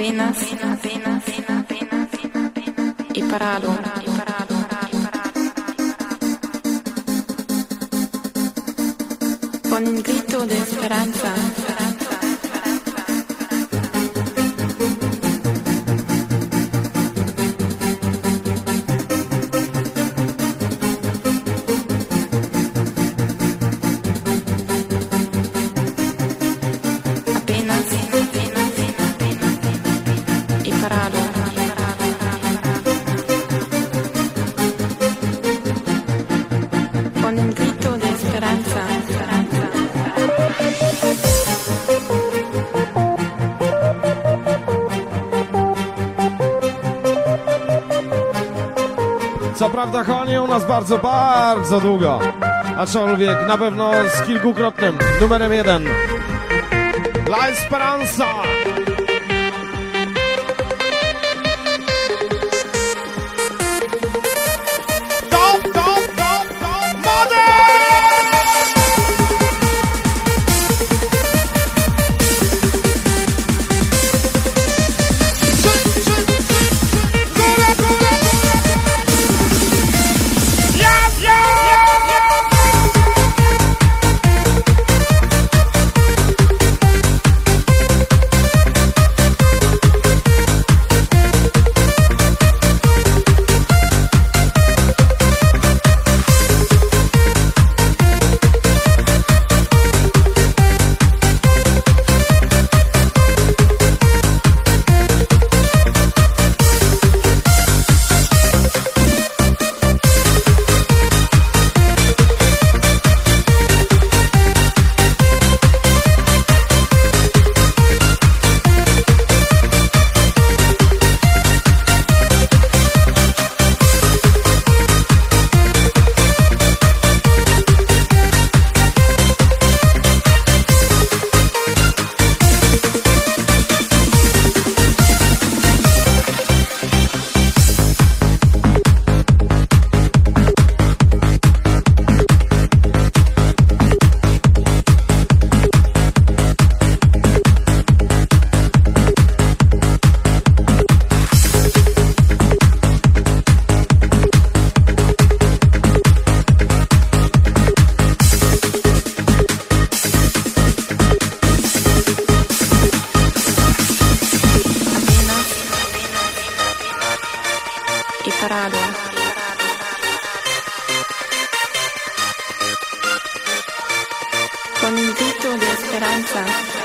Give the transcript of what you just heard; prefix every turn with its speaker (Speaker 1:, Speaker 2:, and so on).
Speaker 1: apenas, apenas, y parado, con un grito de esperanza.
Speaker 2: Co prawda u nas bardzo, bardzo długo. Aczkolwiek na pewno z kilkukrotnym numerem jeden. La Esperanza!
Speaker 1: parada. Con un dito di speranza.